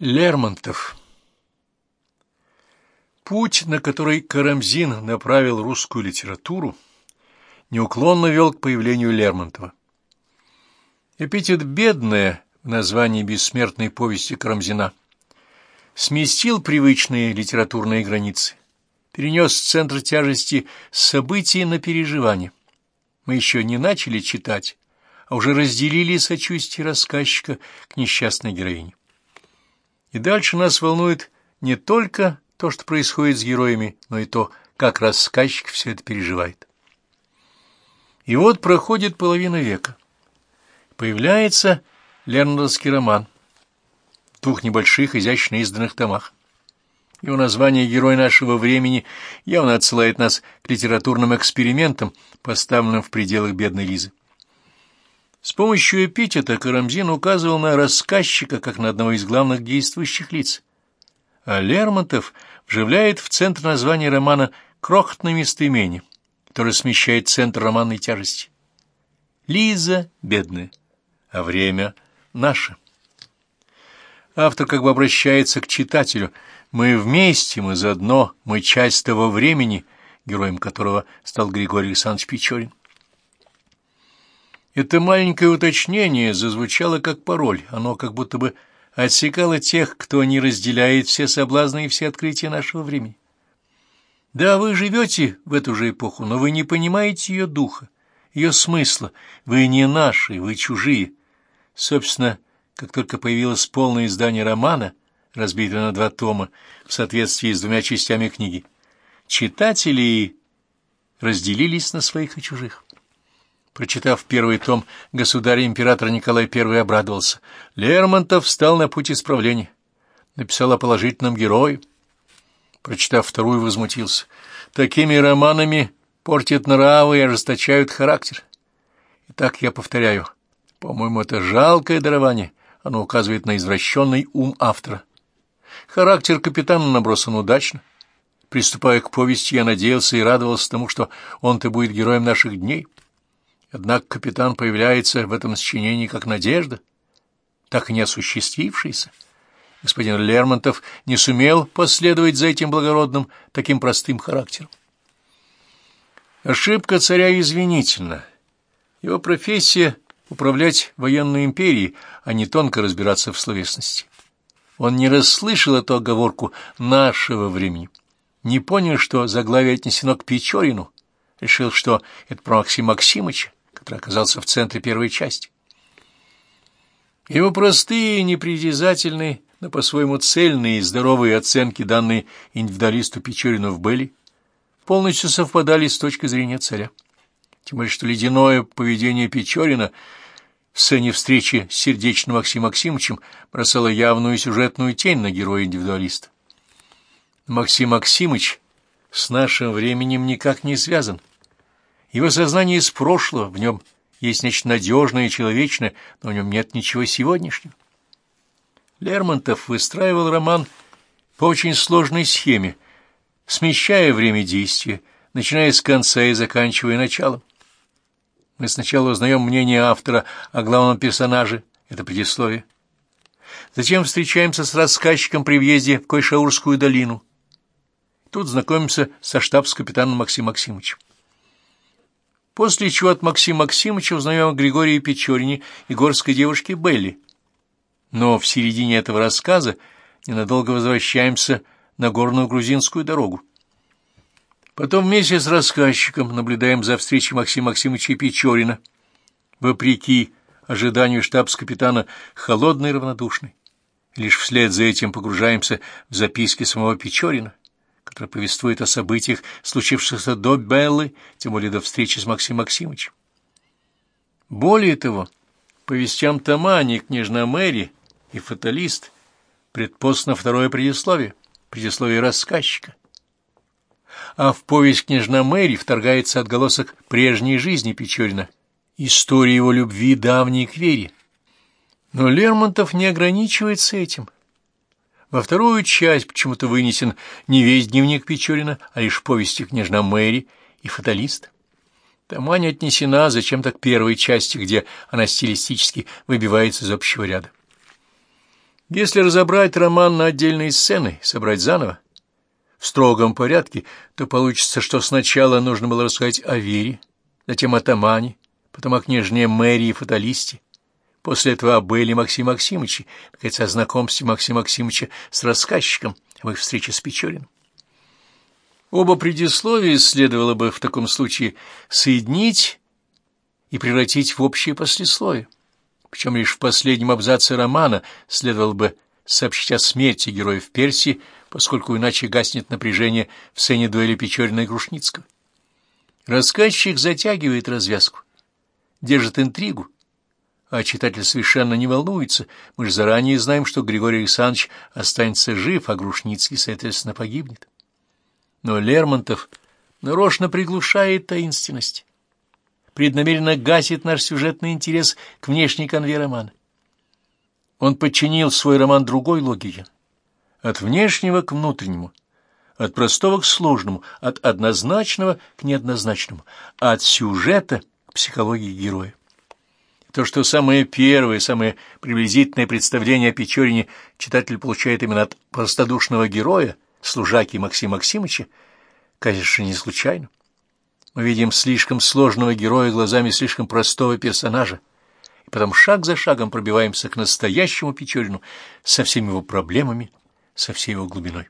Лермонтов Путь, на который Карамзин направил русскую литературу, неуклонно вел к появлению Лермонтова. Эпитет «бедная» в названии бессмертной повести Карамзина сместил привычные литературные границы, перенес центр тяжести событий на переживания. Мы еще не начали читать, а уже разделили сочувствие рассказчика к несчастной героине. И дальше нас волнует не только то, что происходит с героями, но и то, как рассказчик все это переживает. И вот проходит половина века. Появляется Лернеровский роман в двух небольших, изящно изданных томах. Его название «Герой нашего времени» явно отсылает нас к литературным экспериментам, поставленным в пределах бедной Лизы. С помощью эпитета Карамзин указывал на рассказчика как на одного из главных действующих лиц. А Лермонтов вживляет в центр названия романа крохотное местоимение, которое смещает центр романной тяжести. Лиза бедная, а время наше. Автор как бы обращается к читателю. Мы вместе, мы заодно, мы часть того времени, героем которого стал Григорий Александрович Печорин. Это маленькое уточнение зазвучало как пароль, оно как будто бы отсекало тех, кто не разделяет все соблазны и все открытия нашего времени. Да, вы живете в эту же эпоху, но вы не понимаете ее духа, ее смысла. Вы не наши, вы чужие. Собственно, как только появилось полное издание романа, разбитое на два тома, в соответствии с двумя частями книги, читатели разделились на своих и чужих. Прочитав первый том, государь-император Николай I обрадовался. Лермонтов встал на путь исправления. Написал о положительном герое. Прочитав вторую, возмутился. Такими романами портят нравы и ожесточают характер. Итак, я повторяю. По-моему, это жалкое дарование. Оно указывает на извращенный ум автора. Характер капитана набросан удачно. Приступая к повести, я надеялся и радовался тому, что он-то будет героем наших дней. Однако капитан появляется в этом сочинении как надежда, так и не осуществившаяся. Господин Лермонтов не сумел последовать за этим благородным, таким простым характером. Ошибка царя извинительна. Его профессия — управлять военной империей, а не тонко разбираться в словесности. Он не расслышал эту оговорку нашего времени, не понял, что заглавие отнесено к Печорину, решил, что это про Максима Максимыча, который оказался в центре первой части. Его простые, непритязательные, но по-своему цельные и здоровые оценки, данные индивидуалисту Печорину в Белли, полностью совпадали с точки зрения царя. Тем более, что ледяное поведение Печорина в сцене встречи с сердечным Максимом Максимовичем бросало явную сюжетную тень на героя-индивидуалиста. Максим Максимович с нашим временем никак не связан. Его сознание из прошлого, в нем есть нечто надежное и человечное, но в нем нет ничего сегодняшнего. Лермонтов выстраивал роман по очень сложной схеме, смещая время действия, начиная с конца и заканчивая началом. Мы сначала узнаем мнение автора о главном персонаже, это предисловие. Затем встречаемся с рассказчиком при въезде в Койшаурскую долину. Тут знакомимся со штабс-капитаном Максимом Максимовичем после чего от Максима Максимовича узнаем о Григории Печорине и горской девушке Белли. Но в середине этого рассказа ненадолго возвращаемся на горную грузинскую дорогу. Потом вместе с рассказчиком наблюдаем за встречей Максима Максимовича Печорина, вопреки ожиданию штабс-капитана холодный и равнодушный. Лишь вслед за этим погружаемся в записки самого Печорина который повествует о событиях, случившихся до Беллы, тем более до встречи с Максимом Максимовичем. Более того, повестям Тамани, княжна Мэри и фаталист предпослано второе предисловие, предисловие рассказчика. А в повесть княжна Мэри вторгается отголосок прежней жизни Печорина, история его любви давней к вере. Но Лермонтов не ограничивается этим – во вторую часть почему-то вынесен не весь дневник Печорина, а лишь повести княжна Мэри и фаталист. Тома не отнесена зачем-то к первой части, где она стилистически выбивается из общего ряда. Если разобрать роман на отдельные сцены, собрать заново, в строгом порядке, то получится, что сначала нужно было рассказать о Вере, затем о Тамане, потом о княжне Мэрии и фаталисте, после этого о Белле Максиме Максимовиче, наконец, о знакомстве Максима Максимовича с рассказчиком, об их встрече с Печориным. Оба предисловия следовало бы в таком случае соединить и превратить в общее послесловие. Причем лишь в последнем абзаце романа следовало бы сообщить о смерти героев Персии, поскольку иначе гаснет напряжение в сцене дуэли Печорина и Грушницкого. Рассказчик затягивает развязку, держит интригу, а читатель совершенно не волнуется. Мы же заранее знаем, что Григорий Александрович останется жив, а Грушницкий, соответственно, погибнет. Но Лермонтов нарочно приглушает таинственность, преднамеренно гасит наш сюжетный интерес к внешней конве романа. Он подчинил свой роман другой логике, от внешнего к внутреннему, от простого к сложному, от однозначного к неоднозначному, от сюжета к психологии героя. То, что самое первое, самое приблизительное представление о Печорине читатель получает именно от простодушного героя, служаки Максима Максимовича, конечно, не случайно. Мы видим слишком сложного героя глазами слишком простого персонажа, и потом шаг за шагом пробиваемся к настоящему Печорину со всеми его проблемами, со всей его глубиной.